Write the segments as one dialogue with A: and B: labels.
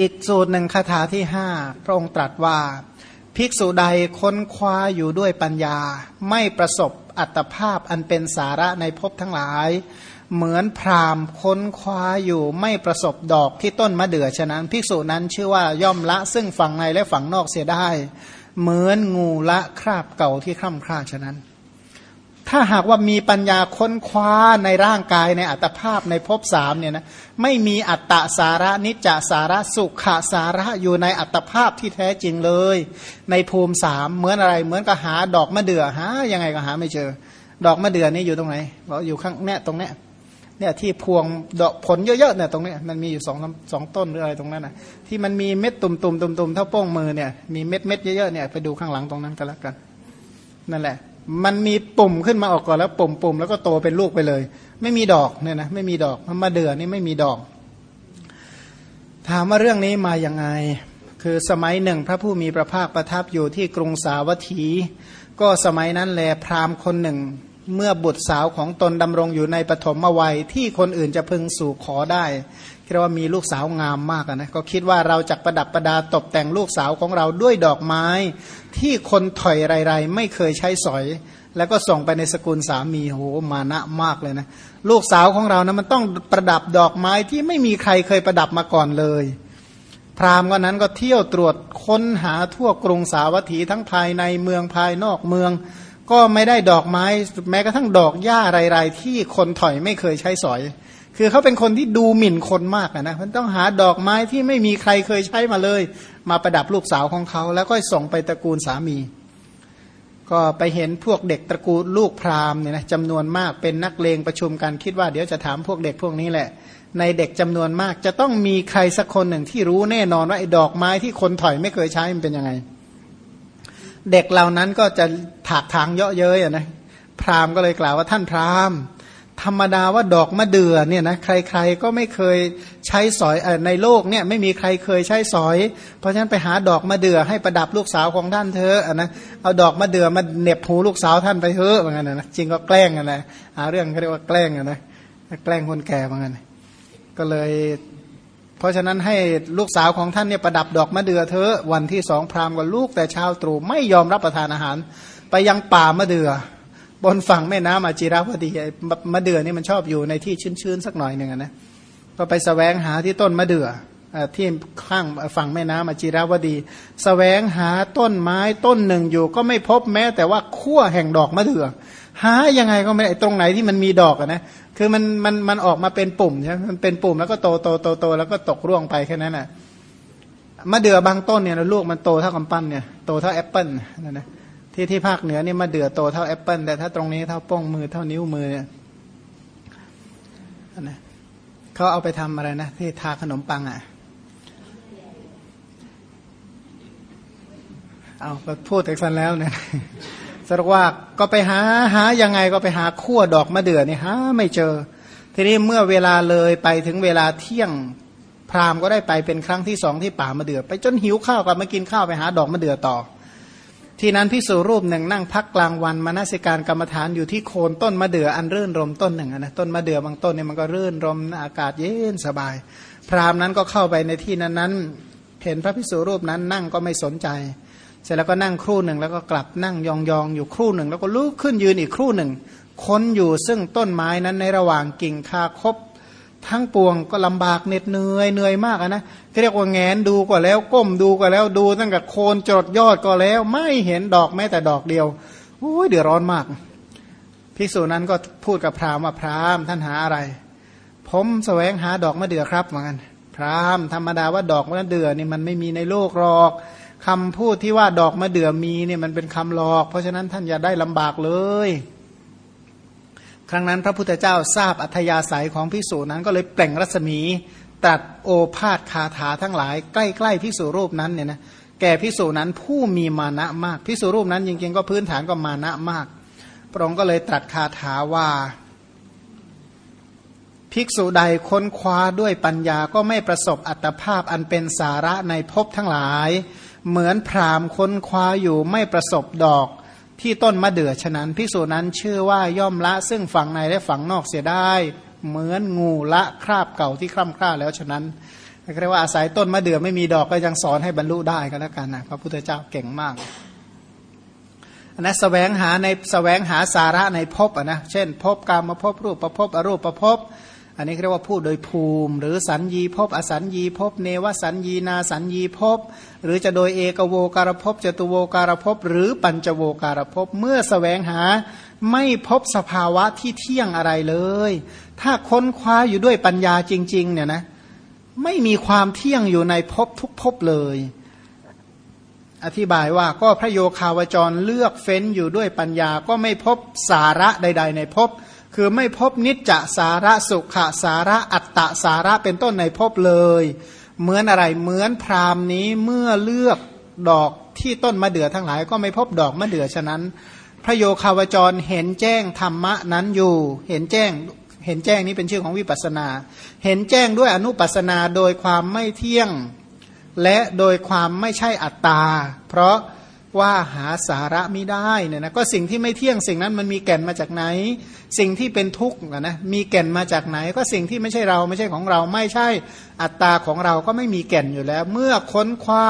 A: อีกสูตรหนึ่งคาถาที่ห้าพระองค์ตรัสว่า ภิกษุใดค้นคว้าอยู่ด้วยปัญญา ไม่ประสบอัตภาพอันเป็นสาระในภพทั้งหลาย เหมือนพรามค้นคว้าอยู่ไม่ประสบดอกที่ต้นมะเดื่อฉะนั้น ภิกษุนั้นชื่อว่าย่อมละซึ่งฝั่งในและฝั่งนอกเสียได้ เหมือนงูละคราบเก่าที่คล่ำคร่าฉะนั้น ถ้าหากว่ามีปัญญาค้นคว้าในร่างกายในอัตภาพในภพสามเนี่ยนะไม่มีอัตตสาระนิจจสาระสุขสาระอยู่ในอัตภาพที่แท้จริงเลย ในภูมิสามเหมือนอะไรเหมือนกับหาดอกมะเดื่อหายังไงก็หาไม่เจอ ดอกมะเดื่อนี่อยู่ตรงไหนบอกอยู่ข้างเนี้ยตรงเนี้ยเนี่ยที่พวงดอกผลเยอะๆเนี่ยตรงเนี้ยมันมีอยู่สองสองต้นหรืออะไรตรงนั้นน่ะที่มันมีเม็ดตุ่มๆตุ่มๆเท่าโป้งมือเนี่ยมีเม็ดเม็ดเยอะๆเนี่ยไปดูข้างหลังตรงนั้นก็แล้วกัน นั่นแหละ มันมีปุ่มขึ้นมาออกก่อนแล้วปุ่มปุ่มแล้วก็โตเป็นลูกไปเลย ไม่มีดอกเนี่ยนะไม่มีดอกมันมาเดือนี่ไม่มีดอก ถามว่าเรื่องนี้มาอย่างไง คือสมัยหนึ่งพระผู้มีพระภาคประทับอยู่ที่กรุงสาวัตถี ก็สมัยนั้นแลพราหมณ์คนหนึ่ง เมื่อบุตรสาวของตนดำรงอยู่ในปฐมวัยที่คนอื่นจะพึงสู่ขอได้เรียกว่ามีลูกสาวงามมากนะก็คิดว่าเราจะประดับประดาตกแต่งลูกสาวของเราด้วยดอกไม้ ที่คนถอยไรๆไม่เคยใช้สอย แล้วก็ส่งไปในสกุลสามีโหมานะมากเลยนะลูกสาวของเรานะมันต้องประดับดอกไม้ที่ไม่มีใครเคยประดับมาก่อนเลย พราหมณ์ก็นั้นก็เที่ยวตรวจค้นหาทั่วกรุงสาวัตถีทั้งภายในเมืองภายนอกเมือง ก็ไม่ได้ดอกไม้แม้กระทั่งดอกหญ้าไรๆที่คนถอยไม่เคยใช้สอย คือเขาเป็นคนที่ดูหมิ่นคนมากนะมันต้องหาดอกไม้ที่ไม่มีใครเคยใช้มาเลย มาประดับลูกสาวของเขา แล้วก็ส่งไปตระกูลสามี ก็ไปเห็นพวกเด็กตระกูลลูกพราหมณ์เนี่ยนะจำนวนมากเป็นนักเลงประชุมกันคิดว่าเดี๋ยวจะถามพวกเด็กพวกนี้แหละ ในเด็กจำนวนมากจะต้องมีใครสักคนหนึ่งที่รู้แน่นอนว่าไอ้ดอกไม้ที่คนถอยไม่เคยใช้มันเป็นยังไง เด็กเหล่านั้นก็จะถากทางเยาะเย้ยอะนะพราหมณ์ก็เลยกล่าวว่าท่านพราหมณ์ ธรรมดาว่าดอกมะเดื่อเนี่ยนะใครๆก็ไม่เคยใช้สอยในโลกเนี่ยไม่มีใครเคยใช้สอย เพราะฉะนั้นไปหาดอกมะเดื่อให้ประดับลูกสาวของท่านเธอนะเอาดอกมะเดื่อมาเน็บหูลูกสาวท่านไปเถอะเหมือนกันนะจริงก็แกล้งกันนะหาเรื่องเขาเรียกว่าแกล้งกันนะแกล้งคนแก่เหมือนกันก็เลย เพราะฉะนั้นให้ลูกสาวของท่านเนี่ยประดับดอกมะเดื่อเธอวันที่สองพรามกับลูกแต่ชาวตรูไม่ยอมรับประทานอาหาร ไปยังป่ามะเดื่อบนฝั่งแม่น้ำอาจิราวดีมะเดื่อนี่มันชอบอยู่ในที่ชื้นๆสักหน่อยหนึ่งนะก็ไปแสวงหาที่ต้นมะเดื่อที่ข้างฝั่งแม่น้ำอาจิราวดีสแสวงหาต้นไม้ต้นหนึ่งอยู่ ก็ไม่พบแม้แต่ว่าขั้วแห่งดอกมะเดื่อหายังไงก็ไม่ตรงไหนที่มันมีดอกนะ คือมันมันมันออกมาเป็นปุ่มใช่ไหมมันเป็นปุ่มแล้วก็โตโตโตโตแล้วก็ตกร่วงไปแค่นั้นน่ะมะเดื่อบางต้นเนี่ยลูกมันโตเท่ากำปั้นเนี่ยโตเท่าแอปเปิ้ลนั่นนะที่ที่ภาคเหนือนี่มาเดือโตเท่าแอปเปิ้ลแต่ถ้าตรงนี้เท่าป้องมือเท่านิ้วมือเนี่ยนะเขาเอาไปทำอะไรนะที่ทาขนมปังอะเอาพูดแต่สันแล้วเนี่ย สรุปว่าก็ไปหาหายังไงก็ไปหาขั้วดอกมะเดื่อนี่หาไม่เจอ ทีนี้เมื่อเวลาเลยไปถึงเวลาเที่ยงพราหมณ์ก็ได้ไปเป็นครั้งที่สองที่ป่ามะเดื่อไปจนหิวข้าวกลับมากินข้าวไปหาดอกมะเดื่อต่อ ที่นั้นพิสูรูปหนึ่งนั่งพักกลางวันมานาสิการกรรมฐานอยู่ที่โคนต้นมะเดื่ออันรื่นรมต้นหนึ่งนะต้นมะเดื่อบางต้นเนี่ยมันก็รื่นรมอากาศเย็นสบาย พราหมณ์นั้นก็เข้าไปในที่นั้นนั้นเห็นพระพิสูรูปนั้นนั่งก็ไม่สนใจ เสร็จแล้วก็นั่งครู่หนึ่งแล้วก็กลับนั่งยองๆอยู่ครู่หนึ่ง แล้วก็ลุกขึ้นยืนอีกครู่หนึ่ง ค้นอยู่ซึ่งต้นไม้นั้นในระหว่างกิ่งคาคบ ทั้งปวงก็ลำบากเหน็ดเหนื่อยเหนื่อยมากนะเรียกว่าแงนดูก็แล้วก้มดูก็แล้วดูตั้งแต่โคนจดยอดก็แล้ว ไม่เห็นดอกแม้แต่ดอกเดียวโอ้ยเดือดร้อนมากภิกษุนั้นก็พูดกับพราหมณ์ว่าพราหมณ์ท่านหาอะไร ผมแสวงหาดอกมะเดื่อครับเหมือนกันพราหมณ์ธรรมดาว่าดอกมะเดื่อนี่มันไม่มีในโลกหรอก คำพูดที่ว่าดอกมะเดื่อมีเนี่ยมันเป็นคำหลอก เพราะฉะนั้นท่านอย่าได้ลำบากเลย ครั้งนั้นพระพุทธเจ้าทราบอัธยาศัยของพิสูจนั้นก็เลยเปล่งรัศมีตรัสโอภาษคาถาทั้งหลายใกล้ๆพิสูรูปนั้นเนี่ยนะแก่พิสูจนั้นผู้มีมานะมากพิสูรูปนั้นจริงๆก็พื้นฐานก็มานะมาก พระองค์ก็เลยตรัสคาถาว่า ภิกษุใดค้นคว้าด้วยปัญญาก็ไม่ประสบอัตภาพอันเป็นสาระในภพทั้งหลาย เหมือนพรามค้นคว้าอยู่ไม่ประสบดอกที่ต้นมะเดื่อฉะนั้นพิสูจนั้นชื่อว่าย่อมละซึ่งฝั่งในและฝั่งนอกเสียได้ เหมือนงูละคราบเก่าที่คล่ำคร่าแล้วฉะนั้นเรียกว่าอาศัยต้นมะเดื่อไม่มีดอกก็ยังสอนให้บรรลุได้ก็แล้วกันนะพระพุทธเจ้าเก่งมากอันนั้นแสวงหาในแสวงหาสาระในภพอะนะเช่นภพกรรมภพรูปประภพอรูปประภพ อันนี้เรียกว่าพูดโดยภูมิ หรือสัญญีภพอสัญญีภพเนวสัญญีนาสัญญีภพหรือจะโดยเอกโวการภพจตุโวการภพหรือปัญจโวการภพเมื่อสแสวงหาไม่พบสภาวะที่เที่ยงอะไรเลย ถ้าค้นคว้าอยู่ด้วยปัญญาจริง ๆ เนี่ยนะไม่มีความเที่ยงอยู่ในภพทุกภพเลย อธิบายว่าก็พระโยคาวจรเลือกเฟ้นอยู่ด้วยปัญญาก็ไม่พบสาระใด ๆ ในภพ คือไม่พบนิจจสาระสุขสาระอัตตสาระเป็นต้นในภพเลย เหมือนอะไรเหมือนพรามนี้เมื่อเลือกดอกที่ต้นมะเดื่อทั้งหลายก็ไม่พบดอกมะเดื่อฉะนั้น พระโยคาวจรเห็นแจ้งธรรมะนั้นอยู่ เห็นแจ้งเห็นแจ้งนี้เป็นชื่อของวิปัสนา เห็นแจ้งด้วยอนุปัสนาโดยความไม่เที่ยง และโดยความไม่ใช่อัตตา เพราะ ว่าหาสาระไม่ได้เนี่ยนะก็สิ่งที่ไม่เที่ยงสิ่งนั้นมันมีแก่นมาจากไหน สิ่งที่เป็นทุกข์นะมีแก่นมาจากไหน ก็สิ่งที่ไม่ใช่เราไม่ใช่ของเราไม่ใช่อัตตาของเราก็ไม่มีแก่นอยู่แล้ว เมื่อค้นคว้า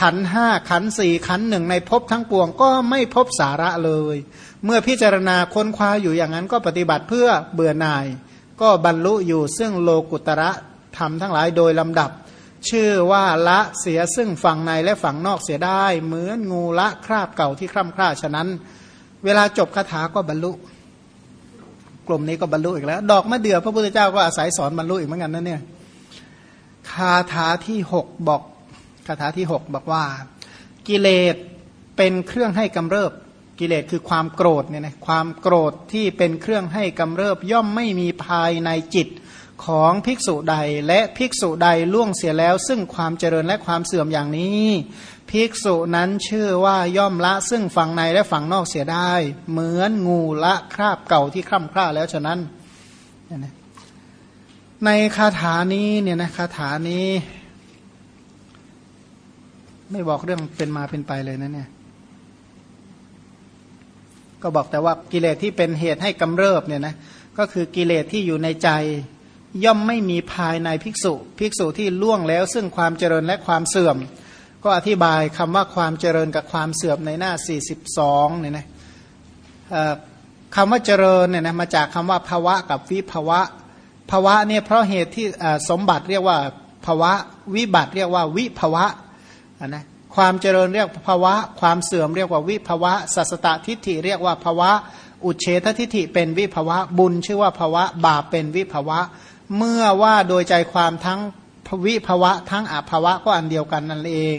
A: ขันห้าขันสี่ขันหนึ่งในภพทั้งปวงก็ไม่พบสาระเลย เมื่อพิจารณาค้นคว้าอยู่อย่างนั้นก็ปฏิบัติเพื่อเบื่อหน่าย ก็บรรลุอยู่ซึ่งโลกุตระธรรมทั้งหลายโดยลำดับ ชื่อว่าละเสียซึ่งฝั่งในและฝั่งนอกเสียได้ เหมือนงูละคราบเก่าที่คร่ำคร่าฉะนั้น เวลาจบคาถาก็บรรลุ กลุ่มนี้ก็บรรลุอีกแล้ว ดอกมะเดื่อพระพุทธเจ้าก็อาศัยสอนบรรลุอีกเหมือนกันนั่นเนี่ยคาถาที่หกบอกคาถาที่หกบอกว่า กิเลสเป็นเครื่องให้กำเริบกิเลสคือความโกรธเนี่ยนะความโกรธที่เป็นเครื่องให้กำเริบย่อมไม่มีภายในจิต ของภิกษุใดและภิกษุใดล่วงเสียแล้ว ซึ่งความเจริญและความเสื่อมอย่างนี้ ภิกษุนั้นชื่อว่าย่อมละซึ่งฝั่งในและฝั่งนอกเสียได้ เหมือนงูละคราบเก่าที่คร่ำคร่าแล้วฉะนั้น ในคาถานี้เนี่ยนะคาถานี้ ไม่บอกเรื่องเป็นมาเป็นไปเลยนะเนี่ยก็บอกแต่ว่ากิเลสที่เป็นเหตุให้กำเริบเนี่ยนะก็คือกิเลสที่อยู่ในใจ ย่อมไม่มีภายในภิกษุ ภิกษุที่ล่วงแล้ว ซึ่งความเจริญและความเสื่อม ก็อธิบายคำว่าความเจริญกับความเสื่อมในหน้า 42เนี่ยนะคำว่าเจริญเนี่ยนะมาจากคำว่าภาวะกับวิภาวะภาวะเนี่ยเพราะเหตุที่สมบัติเรียกว่าภาวะ วิบัติเรียกว่าวิภาวะนะความเจริญเรียกภาวะ ความเสื่อมเรียกว่าวิภาวะสัสตทิฏฐิเรียกว่าภาวะ อุเฉททิฏฐิเป็นวิภาวะบุญชื่อว่าภาวะบาปเป็นวิภาวะ เมื่อว่าโดยใจความทั้งภวิภวะทั้งอภาวะก็อันเดียวกันนั่นเอง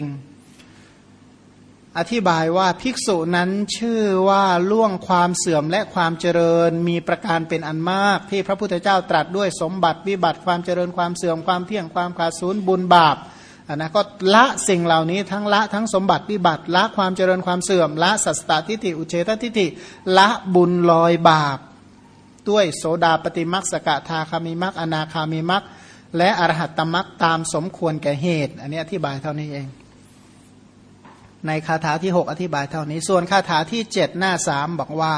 A: อธิบายว่าภิกษุนั้นชื่อว่าล่วงความเสื่อมและความเจริญมีประการเป็นอันมาก ที่พระพุทธเจ้าตรัสด้วยสมบัติวิบัติความเจริญความเสื่อมความเที่ยงความขาดศูนย์บุญบาปอันนะก็ละสิ่งเหล่านี้ทั้งละทั้งสมบัติวิบัติละความเจริญความเสื่อม ละสัสตทิฏฐิอุเฉตทิฏฐิละบุญลอยบาป ด้วยโสดาปฏิมักสกทาคามิมักอนาคามิมักและอรหัตตมักตามสมควรแก่เหตุ อันนี้อธิบายเท่านี้เอง ในคาถาที่ 6 อธิบายเท่านี้ ส่วนคาถาที่ 7 หน้าสามบอกว่า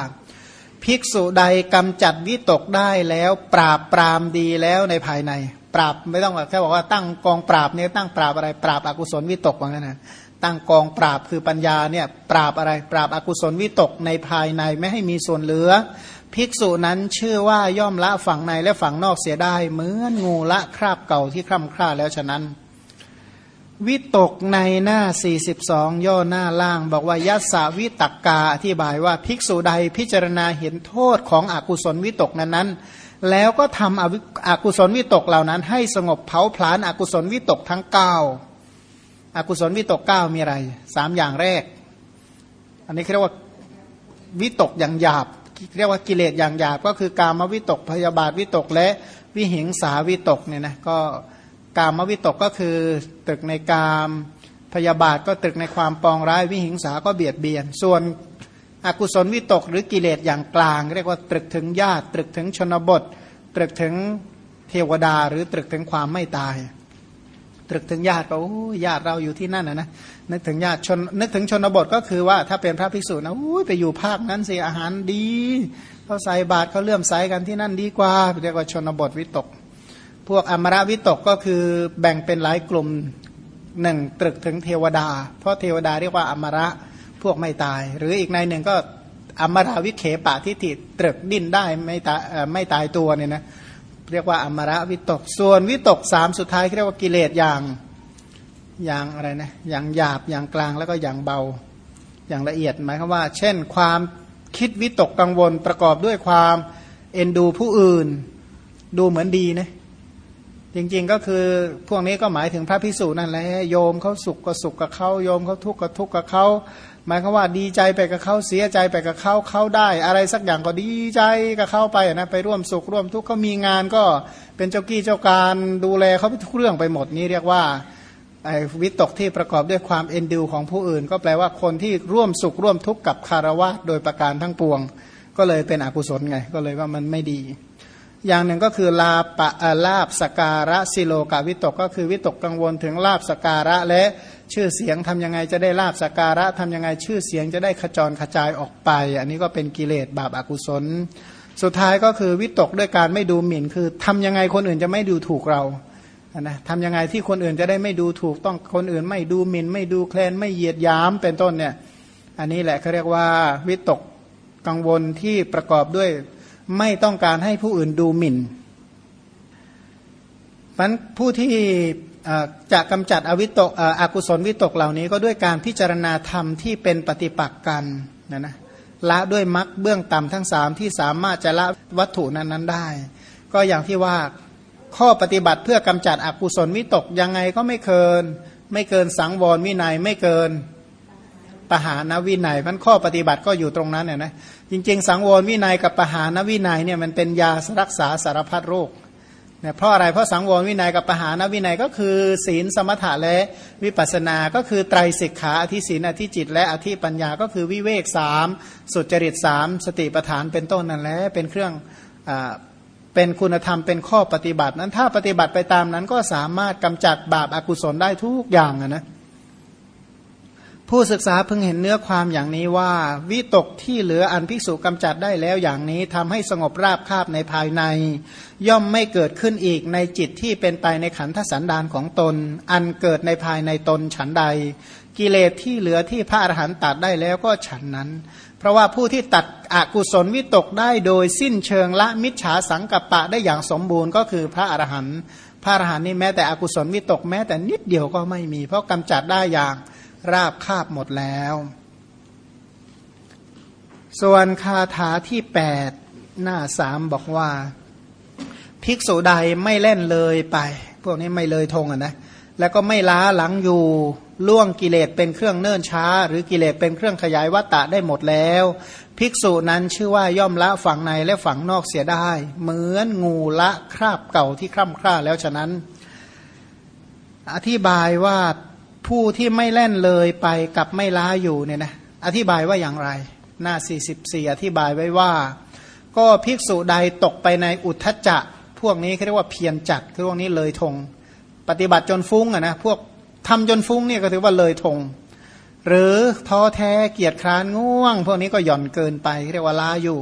A: ภิกษุใดกำจัดวิตกได้แล้วปราบปรามดีแล้วในภายใน ปราบไม่ต้องแค่บอกว่าตั้งกองปราบเนี่ยตั้งปราบอะไรปราบอกุศลวิตกว่างั้นนะตั้งกองปราบคือปัญญาเนี่ยปราบอะไร ปราบอกุศลวิตกในภายในไม่ให้มีส่วนเหลือ ภิกษุนั้นชื่อว่าย่อมละฝั่งในและฝั่งนอกเสียได้ เหมือนงูละคราบเก่าที่คร่ำคร่าแล้วฉะนั้น วิตกในหน้า 42 ย่อหน้าล่าง บอกว่ายัสสาวิตกกาอธิบายว่าภิกษุใดพิจารณาเห็นโทษของอกุศลวิตกนั้นนั้นแล้วก็ทำอกุศลวิตกเหล่านั้น ให้สงบเผาผลาญอกุศลวิตกทั้งเก้าอกุศลวิตกเก้ามีอะไรสามอย่างแรก อันนี้เรียกว่าวิตกอย่างหยาบ เรียกว่ากิเลสอย่างหยาบก็คือกามวิตกพยาบาทวิตกและวิหิงสาวิตกเนี่ยนะก็กามวิตกก็คือตึกในกามพยาบาทก็ตึกในความปองร้ายวิหิงสาก็เบียดเบียน ส่วนอกุศลวิตกหรือกิเลสอย่างกลาง เรียกว่าตรึกถึงญาติตรึกถึงชนบท ตรึกถึงเทวดาหรือตรึกถึงความไม่ตาย ตรึกถึงญาติก็โอ้ญาติเราอยู่ที่นั่นนะนะ นึกถึงญาติชนนึกถึงชนบทก็คือว่าถ้าเป็นพระภิกษุนะโอ้ยไปอยู่ภาคนั้นสิอาหารดีเขาใส่บาตรเขาเลื่อมใสกันที่นั่นดีกว่าเรียกว่าชนบทวิตก พวกอมรวิตกก็คือแบ่งเป็นหลายกลุ่มหนึ่งตรึกถึงเทวดา เพราะเทวดาเรียกว่าอมระพวกไม่ตาย หรืออีกในหนึ่งก็อมราวิเคปะทิฏฐิตรึกดิ้นได้ไม่ตายไม่ตายตัวเนี่ยนะเรียกว่าอมระวิตกส่วนวิตกสามสุดท้ายเรียกว่ากิเลสอย่าง อย่างอะไรนะอย่างหยาบอย่างกลางแล้วก็อย่างเบาอย่างละเอียดหมายความว่า เช่น ความคิดวิตกกังวลประกอบด้วยความเอ็นดูผู้อื่น ดูเหมือนดีนะจริงๆก็คือพวกนี้ก็หมายถึงพระพิสูจนั่นแหละโยมเขาสุขก็สุขกับเขาโยมเขาทุกข์ก็ทุกข์กับเขาหมายความว่าดีใจไปกับเขาเสียใจไปกับเขาเขาได้ อะไรสักอย่างก็ดีใจกับเขาไปนะไปร่วมสุขร่วมทุกข์เขามีงานก็เป็นเจ้ากี้เจ้าการดูแลเขาทุกเรื่องไปหมดนี้เรียกว่า วิตกที่ประกอบด้วยความเอ็นดูของผู้อื่น ก็แปลว่าคนที่ร่วมสุขร่วมทุกข์กับคารวะโดยประการทั้งปวง ก็เลยเป็นอกุศลไง ก็เลยว่ามันไม่ดี อย่างหนึ่งก็คือลาปะลาบสการะสิโลกาวิตกก็คือวิตกกังวลถึงลาบสการะและชื่อเสียงทำยังไงจะได้ลาบสการะทำยังไงชื่อเสียงจะได้ขจรขจายออกไป อันนี้ก็เป็นกิเลสบาปอากุศล สุดท้ายก็คือวิตกด้วยการไม่ดูหมิ่น คือทำยังไงคนอื่นจะไม่ดูถูกเรา นะทำยังไงที่คนอื่นจะได้ไม่ดูถูกต้องคนอื่นไม่ดูหมิ่นไม่ดูแคลนไม่เหยียดยามเป็นต้นเนี่ย อันนี้แหละเขาเรียกว่าวิตกกังวลที่ประกอบด้วยไม่ต้องการให้ผู้อื่นดูหมิ่นมันผู้ที่จะกำจัดอวิตกอกุศลวิตกเหล่านี้ก็ด้วยการพิจารณาธรรมที่เป็นปฏิปักษ์กันนะนะละด้วยมรรคเบื้องต่ำทั้งสามที่สามารถจะละวัตถุนั้นนั้นได้ ก็อย่างที่ว่า ข้อปฏิบัติเพื่อกำจัดอกุศลวิตกยังไงก็ไม่เกิน ไม่เกินสังวรวินัยไม่เกินปหานวินัยพันข้อปฏิบัติก็อยู่ตรงนั้นเนี่ยนะจริง ๆ สังวรวินัยกับปหานวินัยเนี่ยมันเป็นยารักษาสารพัดโรคเนี่ยเพราะอะไรเพราะสังวรวินัยกับปหานวินัยก็คือ ศีลสมถะและวิปัสสนา ก็คือไตรสิกขาอธิศีลอธิจิต และอธิปัญญาก็คือวิเวกสามสุจริตสามสติปัฏฐานเป็นต้นนั่นแหละเป็นเครื่องอ เป็นคุณธรรมเป็นข้อปฏิบัตินั้น ถ้าปฏิบัติไปตามนั้นก็สามารถกำจัดบาปอากุศลได้ทุกอย่างนะผู้ศึกษาเพิ่งเห็นเนื้อความอย่างนี้ว่า วิตกที่เหลืออันภิกษุกำจัดได้แล้วอย่างนี้ทำให้สงบราบคาบในภายใน ย่อมไม่เกิดขึ้นอีกในจิตที่เป็นไปในขันธสันดานของตน อันเกิดในภายในตนฉันใด กิเลสที่เหลือที่พระอรหันต์ตัดได้แล้วก็ฉันนั้น เพราะว่าผู้ที่ตัดอกุศลวิตกได้โดยสิ้นเชิงละมิจฉาสังกัปปะได้อย่างสมบูรณ์ก็คือพระอรหันต์พระอรหันต์นี่แม้แต่อกุศลวิตกแม้แต่นิดเดียวก็ไม่มี เพราะกำจัดได้อย่างราบคาบหมดแล้ว ส่วนคาถาที่แปดหน้าสามบอกว่า ภิกษุใดไม่เล่นเลยไป พวกนี้ไม่เลยทงอะนะแล้วก็ไม่ล้าหลังอยู่ ล่วงกิเลสเป็นเครื่องเนิ่นช้า หรือกิเลสเป็นเครื่องขยายวัตตะได้หมดแล้ว ภิกษุนั้นชื่อว่าย่อมละฝั่งในและฝั่งนอกเสียได้ เหมือนงูละคราบเก่าที่คร่ำคร่าแล้วฉะนั้น อธิบายว่าผู้ที่ไม่เล่นเลยไปกับไม่ล้าอยู่เนี่ยนะอธิบายว่าอย่างไร หน้า 44 อธิบายไว้ว่า ก็ภิกษุใดตกไปในอุทธจะพวกนี้เขาเรียกว่าเพียรจัดพวกนี้เลยทง ปฏิบัติจนฟุ้งอะนะพวก ทำจนฟุ้งเนี่ยก็ถือว่าเลยทง หรือท้อแท้เกียจคร้านง่วง พวกนี้ก็หย่อนเกินไปเรียกว่าล้าอยู่